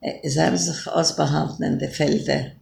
Äh, es haben sich ausbehandelnde Felder